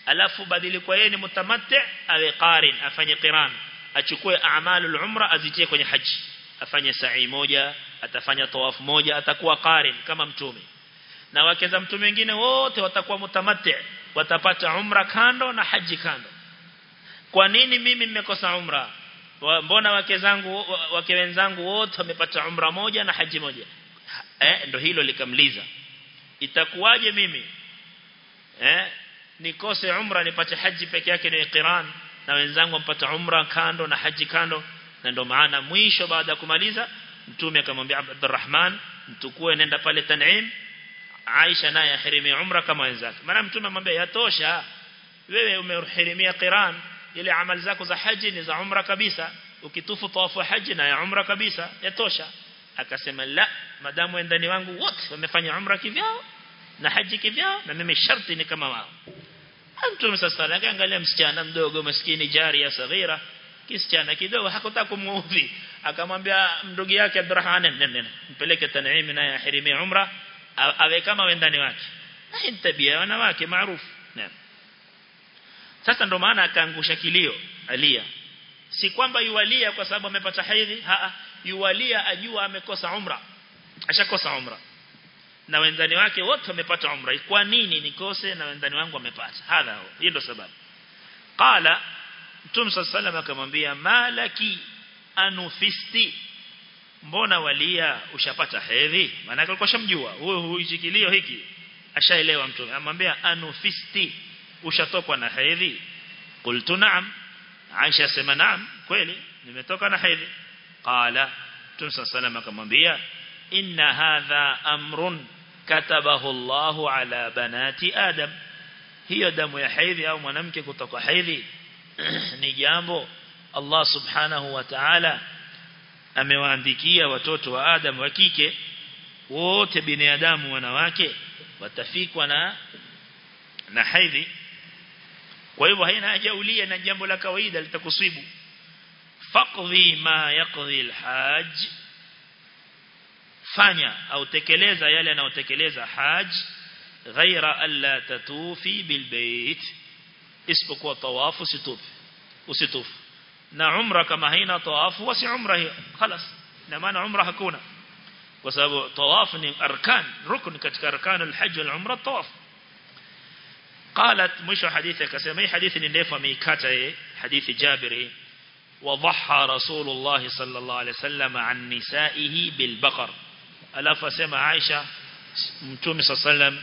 alafu badili kwa yeye ni mutamatti awe qarin afanye qiran. Achukue a'malul umra azitie kwenye haji afanye sa'i moja atafanya tawaf moja atakuwa qarin kama mtume. Na wake za mtume wengine wote watakuwa mutamatti watapata umra kando na haji kando. Kwa nini mimi nimekosa umra? Mbona wake zangu wake wenzangu wote wamepata umra moja na haji moja? Eh ndo hilo likamliza. Itakuwaje mimi? Eh nikose umra nipate haji peke yake ni qiran na wenzangu wampata umra kando na haji kando na ndio maana mwisho baada ya kumaliza mtume akamwambia Abdurrahman mtukue nenda pale Tan'im. Aisha naye ahirimia umra kama wenzake. Maana mtume amwambia yatosha wewe umehirimia qiran ile amali zako za haji ni za umra kabisa. Ukitufu tawafu haji na ya umra kabisa yatosha. Akasema la madamu wendani wangu wote wamefanya umra kivyao na haji kivyao na mimi sharti ni kama wao. Mtume sasa akaangalia msichana mdogo maskini jaria sagira kisichana kidogo hakutaka kumuudhi. Akamwambia ndugu yake Abdurrahman nene mpeleke Tan'im na yahirimia umra awe kama wendani wake. Na tabia wanawake maarufu. Naam sasa ndo maana akaangusha kilio alia. Si kwamba yualia kwa sababu amepata haidhi a yualia ajua amekosa umra. Ashakosa umra. Na wendani wake wote wamepata umra. Kwa nini nikose? Na wendani wangu wamepata. Hadha hiyo ndo sababu. Qala mtume sallallahu akamwambia malaki anufisti? Mbona walia? Ushapata hedhi? Maana alikuwa shamjua huyo huishikilio hiki? Ashaelewa mtume amwambia anufisti? Ushatokwa na hedhi? Qultu na'am. Aisha sema naam kweli nimetoka na hedhi. Qala Mtume sallallahu akamwambia inna hadha amrun katabahu Allahu ala banati Adam. Hiyo damu ya hedhi au mwanamke kutoka hedhi [CLEARS THROAT] ni jambo Allah subhanahu wa ta'ala amewaandikia watoto wa Adam wa kike wote binadamu wanawake watafikwa na na haidhi kwa hivyo haina haja ulie na jambo la kawaida litakusibu. Faqdhi ma yaqdhi alhaj fanya au tekeleza yale anayotekeleza haj ghaira alla tatufi bilbait isipokuwa tawafu situfi usitufu na umra kama haina tawafu wasi umra hiyo خلاص na maana umra hakuna kwa sababu tawaf ni arkan rukn katika arkan alhajj wal umra tawaf قالت مشو حديثه كسمه حديث ameikata yeye hadithi Jabir وضحى رسول الله صلى الله عليه وسلم عن نسائه بالبقر alafu asema Aisha mtume sallam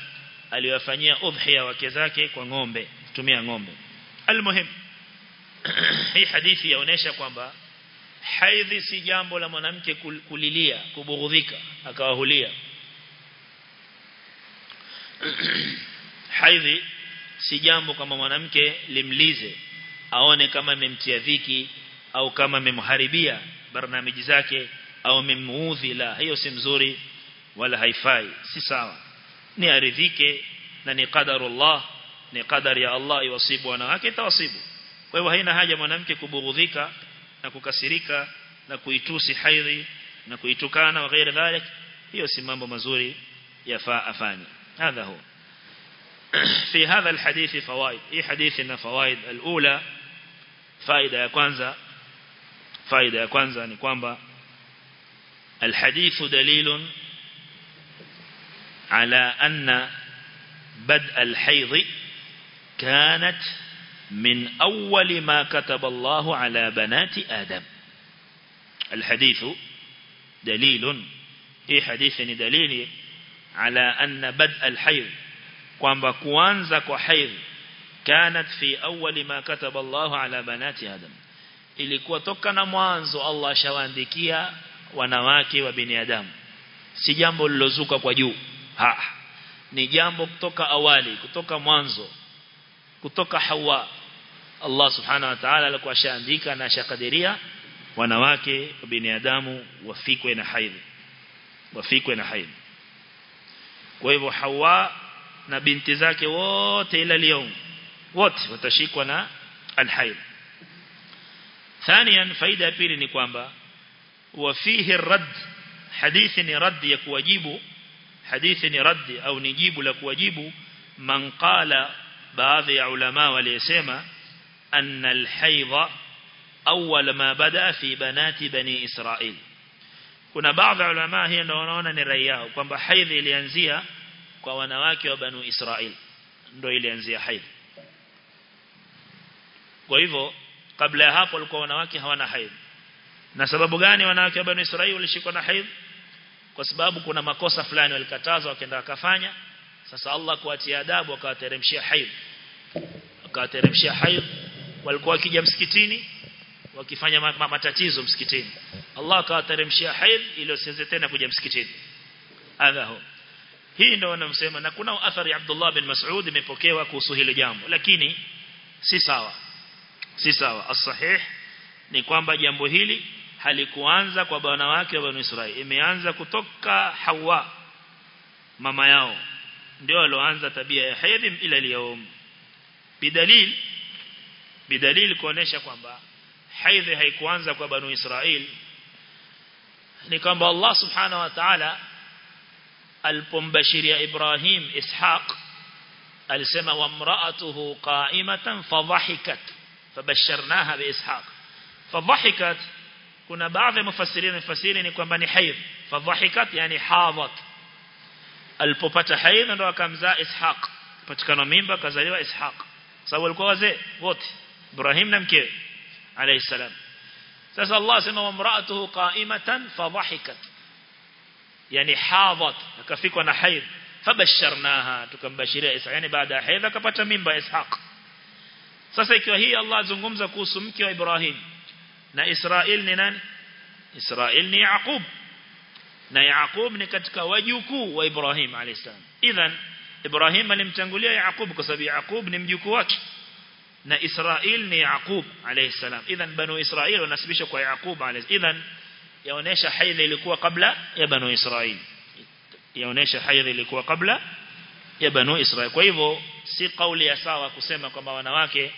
aliwafanyia udhiya wake zake kwa ng'ombe kutumia ng'ombe. Almuhim [CLEARS THROAT] hii hadithi yaonesha kwamba haidhi si jambo la mwanamke kulilia kubughudhika akawahulia. [CLEARS THROAT] Haidhi si jambo kama mwanamke limlize aone kama amemtia dhiki au kama amemharibia barnamiji zake au amemuudhi la hiyo si mzuri wala haifai si sawa. Ni aridhike na ni qadarullah ni qadari ya Allah iwasibu wanawake tawasibu kwa hivyo haina haja mwanamke kubughudhika na kukasirika na kuitusi haidhi na kuitukana na ghairi dhalik hiyo si mambo mazuri yafaa afanye hadha huwa في هذا الحديث فوائد اي حديثنا فوائد الاولى فائده ya kwanza faida ya kwanza ni kwamba الحديث دليل على أن بدء الحيض كانت من أول ما كتب الله على بنات آدم. الحديث دليل إيه حديث يعني دليل؟ على أن بدء الحيض قام بكوانزك وحيض كانت في أول ما كتب الله على بنات آدم. إلي كوتوكنا موانزو الله شواندكيا ونواكي وبني آدم سي سيجامبو اللزوكا وجو ها ني نيجامبو توكا أوالي توكا موانزو kutoka Hawa Allah subhanahu wa ta'ala alikuwa ashaandika na ashakadiria wanawake wa binadamu wafikwe na haidh wafikwe na haidh kwa hivyo Hawa na binti zake wote ila leo wote watashikwa na alhaid ثانيا ya pili ni kwamba وفيه الرد حديث ni rad ya kuwajibu hadithi ni rad au ni jibu la kuwajibu man qala baadhi ya ulama waliyesema anna alhaidha awwal ma bada fi banati bani israil kuna baadhi ya ulama hiyo ndio wanaona ni rai yao kwamba haidhi ilianzia kwa wanawake wa banu Israel ndio ilianzia haidh kwa hivyo kabla ya hapo walikuwa wanawake hawana haidh na sababu gani wanawake wa banu Israel walishikwa na haidh kwa sababu kuna makosa fulani walikatazwa wakaenda wakafanya sasa Allah kuatia adabu akawateremshia haidh akawateremshia haidh walikuwa wakija msikitini wakifanya matatizo msikitini. Allah akawateremshia haid ili wasiweze tena kuja msikitini. Adhaho hii ndio wanamsema na kuna athari Abdullah bin Mas'ud imepokewa kuhusu hilo jambo. Lakini si sawa. Si sawa. As-sahih ni kwamba jambo hili halikuanza kwa wanawake wa Bani Israili imeanza kutoka Hawa mama yao. Ndio aloanza tabia ya hedhi ila leo bidalil bidalil kuonesha kwamba haidhi haikuanza kwa banu Israel ni kwamba Allah subhanahu wa ta'ala alipombashiria Ibrahim Ishaq alisema wa mraatuhu qa'imatan fadhahikat fabasharnaha bi Ishaq. Fadhahikat kuna baadhi ya mufassirin mufasiri ni kwamba ni haidh fadhahikat yani hadat alipopata haidh ndo akamzaa Ishaq. Patikana mimba kazaliwa Ishaq sababu walikuwa wazee wote. Ibrahim na mkewe alayhi salam. Sasa Allah sema wa mraatuhu qa'imatan fadhahikat yani hadat akafikwa na haidh. Fabasharnaha tukambashiria Isa. Yani baada ya haid akapata mimba Ishaq. Sasa ikiwa hii Allah azungumza kuhusu mke wa Ibrahim. Na Israel ni nani? Israel ni Yaqub. Na Yaqub ni katika wajukuu wa Ibrahim alayhisalam idhan Ibrahim alimtangulia Yaqub kwa sababu Yaqub ni mjukuu wake. Na Israel ni Yaqub alayhisalam idhan banu Israel wanasibishwa kwa Yaqub alayhi idhan yaonesha haidh ilikuwa kabla ya banu Israel. Yaonesha haidh ilikuwa kabla ya banu Israel. Kwa hivyo si kauli ya sawa kusema kwamba wanawake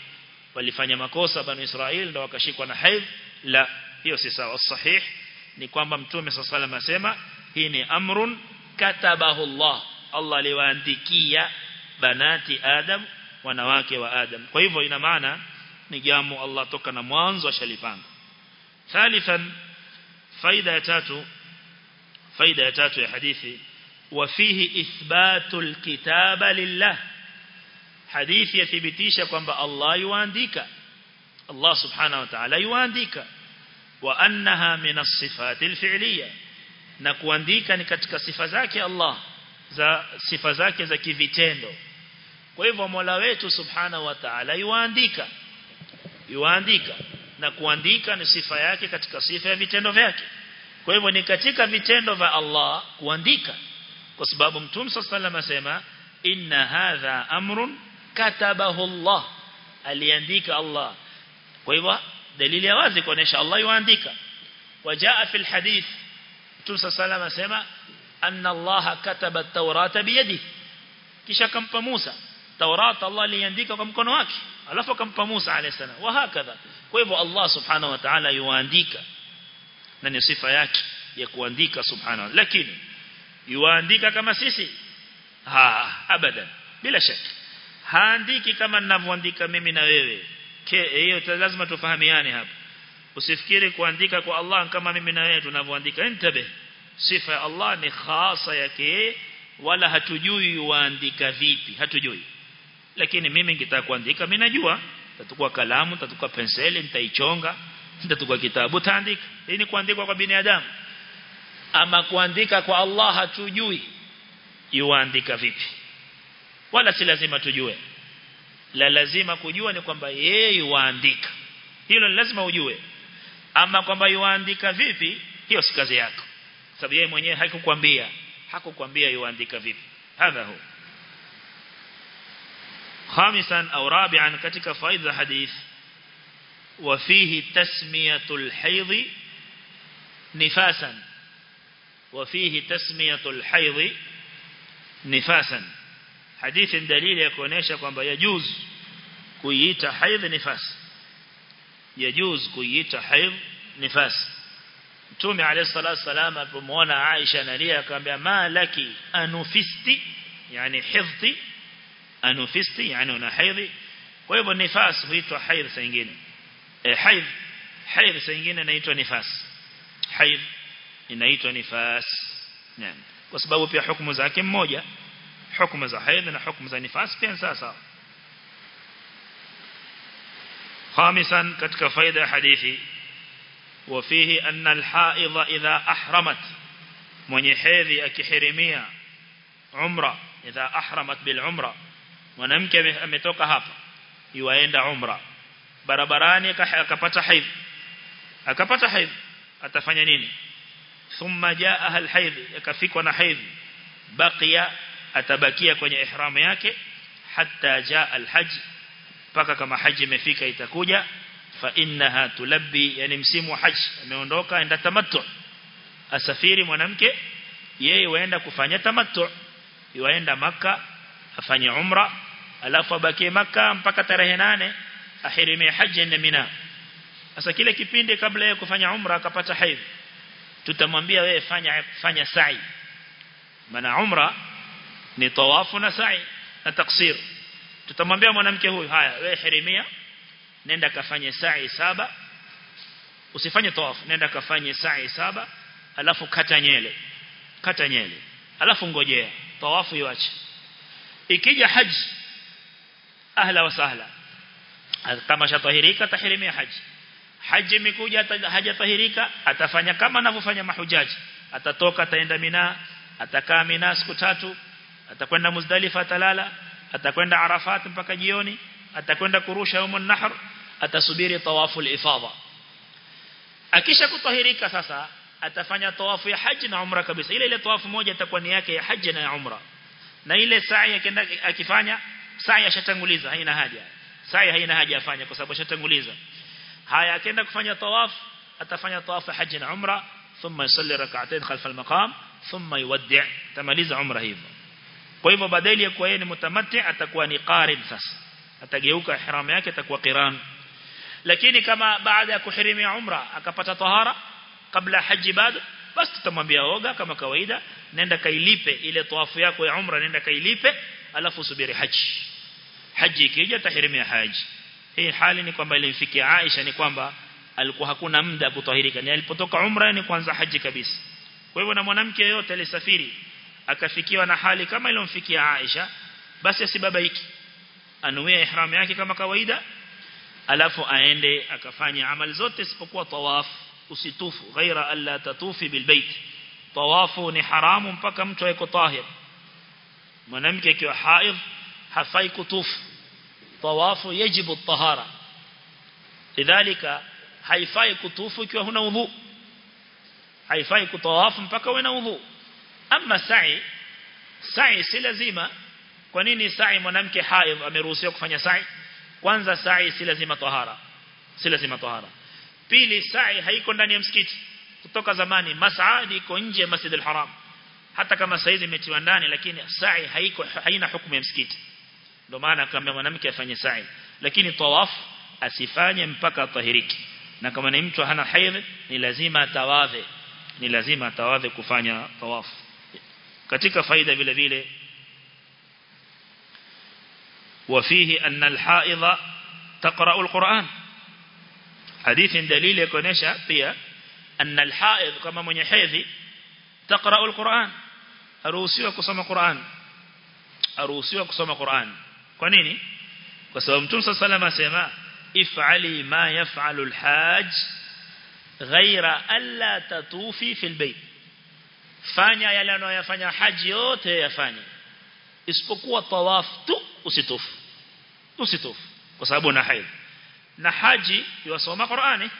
walifanya makosa banu Israel ndio wakashikwa na haidh. La hiyo si sawa. Sahih ni kwamba mtume sallallahu alayhi asema hii ni amrun katabahu Allah Allah aliwaandikia banati Adam wanawake wa Adam kwa hivyo ina maana ni jambo Allah toka na mwanzo ashalipanga thalithan faida ya tatu faida ya tatu ya hadithi وفيه إثبات الكتاب لله حديث يثبتيش kwamba Allah yuandika Allah subhanahu wa ta'ala yuandika wa annaha min as-sifat al-fi'liyya na kuandika ni za sifa zake za kivitendo. Kwa hivyo Mola wetu subhanahu wa ta'ala yuandika yuandika na kuandika ni sifa yake katika sifa ya vitendo vyake. Kwa hivyo ni katika vitendo vya Allah kuandika kwa sababu mtume sallallahu asema inna hadha amrun katabahu Allah. Aliandika Allah. Kwa hivyo dalili ya wazi kuonesha Allah yuandika. Wajaa fil hadith mtume sallallahu asema anna Allah kataba at-taurata biyadihi kisha kampa Musa Taurat Allah aliandika kwa mkono wake alafu akampa Musa alayhi salam wa hakadha kwa hivyo Allah subhanahu wa ta'ala yuandika na ni sifa yake ya kuandika subhanahu bila shaka haandiki kama ninavyoandika mimi na wewe hiyo lazima tufahamiane hapa usifikiri kuandika kwa Allah kama mimi na wewe tunavyoandika intabe sifa ya Allah ni khasa yake wala hatujui waandika vipi hatujui. Lakini mimi nikitaka kuandika mimi najua. Tatukua kalamu tatukua penseli nitaichonga nitatukua kitabu taandika hii ni kuandikwa kwa binadamu. Ama kuandika kwa Allah hatujui yuandika vipi? Wala si lazima tujue. La lazima kujua ni kwamba yeye yuandika. Hilo ni lazima ujue. Ama kwamba yuandika vipi hiyo si kazi yako sababu yeye mwenyewe hakukwambia. Hakukwambia yuandika vipi. Hadha hu. Khamisan au rabi'an katika faida hadith. Wa fihi tasmiyatul haidhi nifasan. Wa fihi tasmiyatul haidhi nifasan. Hadithi dalili ya kuonesha kwamba yajuz kuiita haidh nifas. Yajuz kuiita haidh nifas. Mtume alayhi salatu wasalam alipomwona Aisha analia akamwambia malaki anufisti yani hifdhi anufisti yani una haidhi. Kwa hivyo nifas huitwa haidh saa nyingine. Eh haidh haidh saa nyingine inaitwa nifas. Haidh inaitwa nifas. Naam. Kwa sababu pia hukumu zake mmoja hukumu za haidh na hukumu za nifas pia sawa sawa. Khamisan katika faida ya hadithi وفيه أن الحائض إذا أحرمت من يحيذي أكحرمية عمرة إذا أحرمت بالعمرة ونمك أمتوك هاف يوائند عمرة. بربراني كفت حيض. أكفت حيض أتفنينين ثم جاءها الحيض يكفيك ونحيض بقي أتبكي كون إحرامياك حتى جاء الحج. فككما حج مفيك يتكوجا fa innaha tulabbi yani msimu wa haji ameondoka enda tamattu. Asafiri mwanamke yeye waenda kufanya tamattu. Yuaenda maka afanye umra alafu abakie maka mpaka tarehe nane ahirimie haji na mina. Sasa kile kipindi kabla ya kufanya umra akapata haidh tutamwambia wewe fanya fanya sa'i. Maana umra ni tawafu na sa'i na taksir. Tutamwambia mwanamke huyu haya wewe hirimia nenda kafanye sa'i saba. Usifanye tawafu nenda kafanye sa'i saba alafu kata nyele kata nyele alafu ngojea tawafu iwache ikija haji ahla wa sahla. Kama shatahirika tahirimia haji haji imekuja hajatahirika atafanya kama anavyofanya mahujaji. Atatoka ataenda mina atakaa mina siku tatu atakwenda muzdalifa atalala atakwenda arafat mpaka jioni atakwenda kurusha umu nahr atasubiri tawafu al-ifadha akisha kutahirika sasa atafanya tawafu ya haji na umra kabisa ile ile tawafu moja itakuwa ni yake ya haji na ya umra na ile sa'i akienda akifanya sa'i ashatanguliza haina haja sa'i haina haja afanya kwa sababu ashatanguliza haya akienda kufanya tawaf atafanya tawaf haji na umra thumma yusalli rak'atayn khalf al-maqam thumma yuwaddi' tamaliza umra hivyo kwa hivyo badali ya kuwa yeye ni mutamatti atakuwa ni qarin sasa atageuka ihram yake atakuwa qiran lakini kama baada ya kuhirimia umra akapata tahara kabla haji bado basi tutamwambia oga kama kawaida nenda kailipe ile tawafu yako ya umra nenda kailipe alafu subiri haji. Haji ikija tahirimia haji. Hii hali ni kwamba ilimfikia Aisha ni kwamba alikuwa hakuna muda kutahirika. Ni alipotoka umra ni kwanza haji kabisa. Kwa hivyo na mwanamke yeyote alisafiri akafikiwa na hali kama ilomfikia Aisha basi asibabaiki anuia ihram yake kama kawaida alafu aende akafanya amali zote isipokuwa tawaf usitufu ghaira alla tatufi bilbait tawafu ni haramu mpaka mtu aiko tahir mwanamke akiwa haidh hafai kutufu tawafu yajibu tahara lidhalika haifai kutufu ikiwa huna udhu haifai kutawafu mpaka uwe na udhu ama sa'i sa'i si lazima kwa nini sa'i mwanamke haidh ameruhusiwa kufanya sa'i kwanza sa'i si lazima tahara. Si lazima tahara. Pili sa'i haiko ndani ya msikiti. Kutoka zamani mas'adi iko nje ya Masjid al-Haram hata kama saizi imetiwa ndani lakini sa'i haiko haina hukumu ya msikiti. Ndio maana kama mwanamke afanye sa'i. Lakini tawaf asifanye mpaka tahiriki na kama ni mtu hana haidh ni lazima atawadhe ni lazima atawadhe kufanya tawaf. Katika faida vile vile وفيه أن الحائض تقرأ القرآن. حديث دليل كنشا فيها أن الحائض كما من يحيذي تقرأ القرآن. أروسي وكسم القرآن أروسي وكسم القرآن كونيني؟ وسلم تنسى صلى الله عليه وسلم افعلي ما يفعل الحاج غير ألا تطوفي في البيت. فانيا يا يفانيا حاج يوته يفاني إسبقوا الطواف تو usitofu usitufu kwa sababu na haid. Na haji yasoma Qur'ani.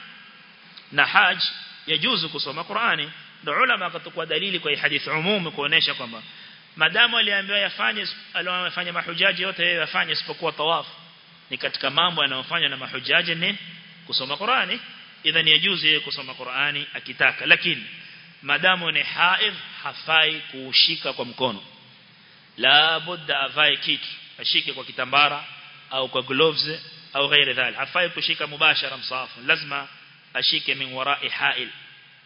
Na haji yajuzu kusoma Qur'ani. Ndio ulama akatukua dalili kwa hadithi umum kuonesha kwamba madamu aliambiwa yafanye aliyofanya mahujaji yote yeye yafanye isipokuwa tawaf. Ni katika mambo yanayofanywa na mahujaji ni kusoma Qur'ani. Idhan yajuzu yeye kusoma Qur'ani akitaka. Lakini madamu ni haidh hafai kuushika kwa mkono. La budda avae kitu ashike kwa kitambara au kwa gloves au ghairi dhal hafai kushika mubashara msahafu lazima ashike min warai hail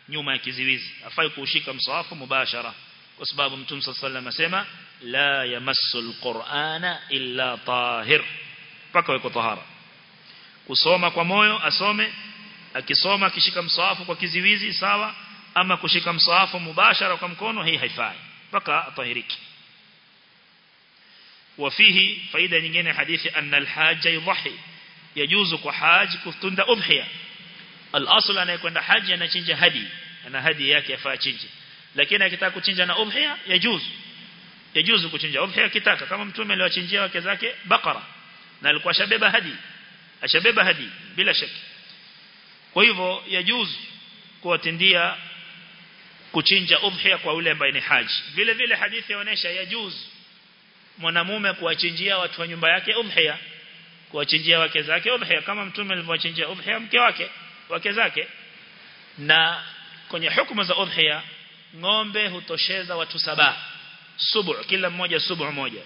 nyuma ya kiziwizi. Hafai kushika msahafu mubashara. Kwa sababu mtume sallallahu wasallam la yamassu alqur'ana illa tahir. Paka weko tahara. Kusoma kwa moyo asome. Akisoma akishika msahafu kwa kiziwizi sawa. Ama kushika msahafu mubashara kwa mkono hii haifai. Paka atahiriki وفيه فائده nyingine hadithi anna al-hajj yudhi yajuzu kwa haji kutunda udhiya al-asl anayekwenda haji anachinja hadi ana hadi yake yafaa chinje lakini akitaka kuchinja na udhiya yajuzu yajuzu kuchinja udhiya kitaka kama mtume aliwachinjia wake zake bakara na alikuwa shabeba hadi ashabeba hadi bila shaki kwa hivyo yajuzu kuwatindia kuchinja udhiya kwa yule ambaye ni haji vile vile hadithi inaonyesha yajuzu mwanamume kuwachinjia watu wa nyumba yake udhiya kuwachinjia wake zake udhiya kama mtume alivyowachinjia udhiya mke wake wake zake. Na kwenye hukumu za udhiya ng'ombe hutosheza watu saba. Subu kila mmoja subu moja.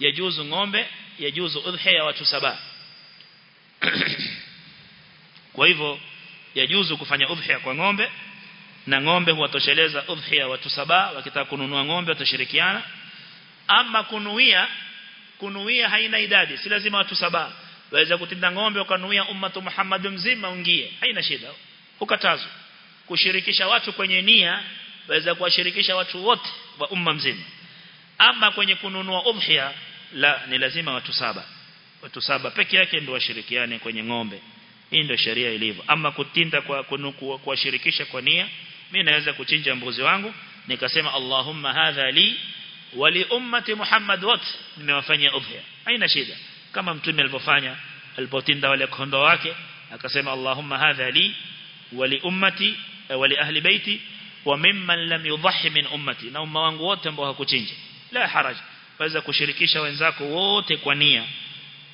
Yajuzu ng'ombe yajuzu udhiya watu saba. [CLEARS THROAT] Kwa hivyo yajuzu kufanya udhiya kwa ng'ombe na ng'ombe huwatosheleza udhiya watu saba. Wakitaka kununua ng'ombe watashirikiana ama kunuia kunuia haina idadi. Si lazima watu saba. Waweza kutinda ng'ombe ukanuia ummatu Muhammad mzima ungie. Haina shida. Ukatazwa kushirikisha watu kwenye nia waweza kuwashirikisha watu wote wa umma mzima. Ama kwenye kununua umhia la ni lazima watu saba. Watu saba peke yake ndio washirikiane kwenye ng'ombe. Hii ndio sheria ilivyo. Ama kutinda kwa kuwashirikisha kwa nia. Mimi naweza kuchinja mbuzi wangu nikasema Allahumma hadha li wali ummati Muhammad wote nimewafanyia udhiya haina shida. Kama mtume alivyofanya alipotinda wale kondoo wake akasema Allahumma hadha li wali ummati wali ahli baiti wa mimman lam yudhhi min ummati. Na umma wangu wote ambao hakuchinja. La haraj waweza kushirikisha wenzako wote kwa nia.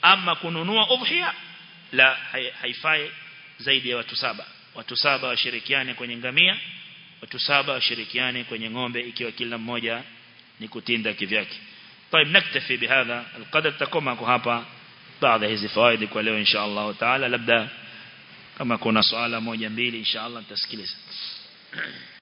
Ama kununua udhiya la haifai zaidi ya watu saba. Watu saba washirikiane kwenye ngamia watu saba washirikiane kwenye ng'ombe ikiwa kila mmoja نكتيند كيفيك طيب نكتفي بهذا القدر تقوم أكو هابا بعض هذه الفوائد كواليو إن شاء الله تعالى لابدأ كما كنا سؤالا مو جميل إن شاء الله تسكيلس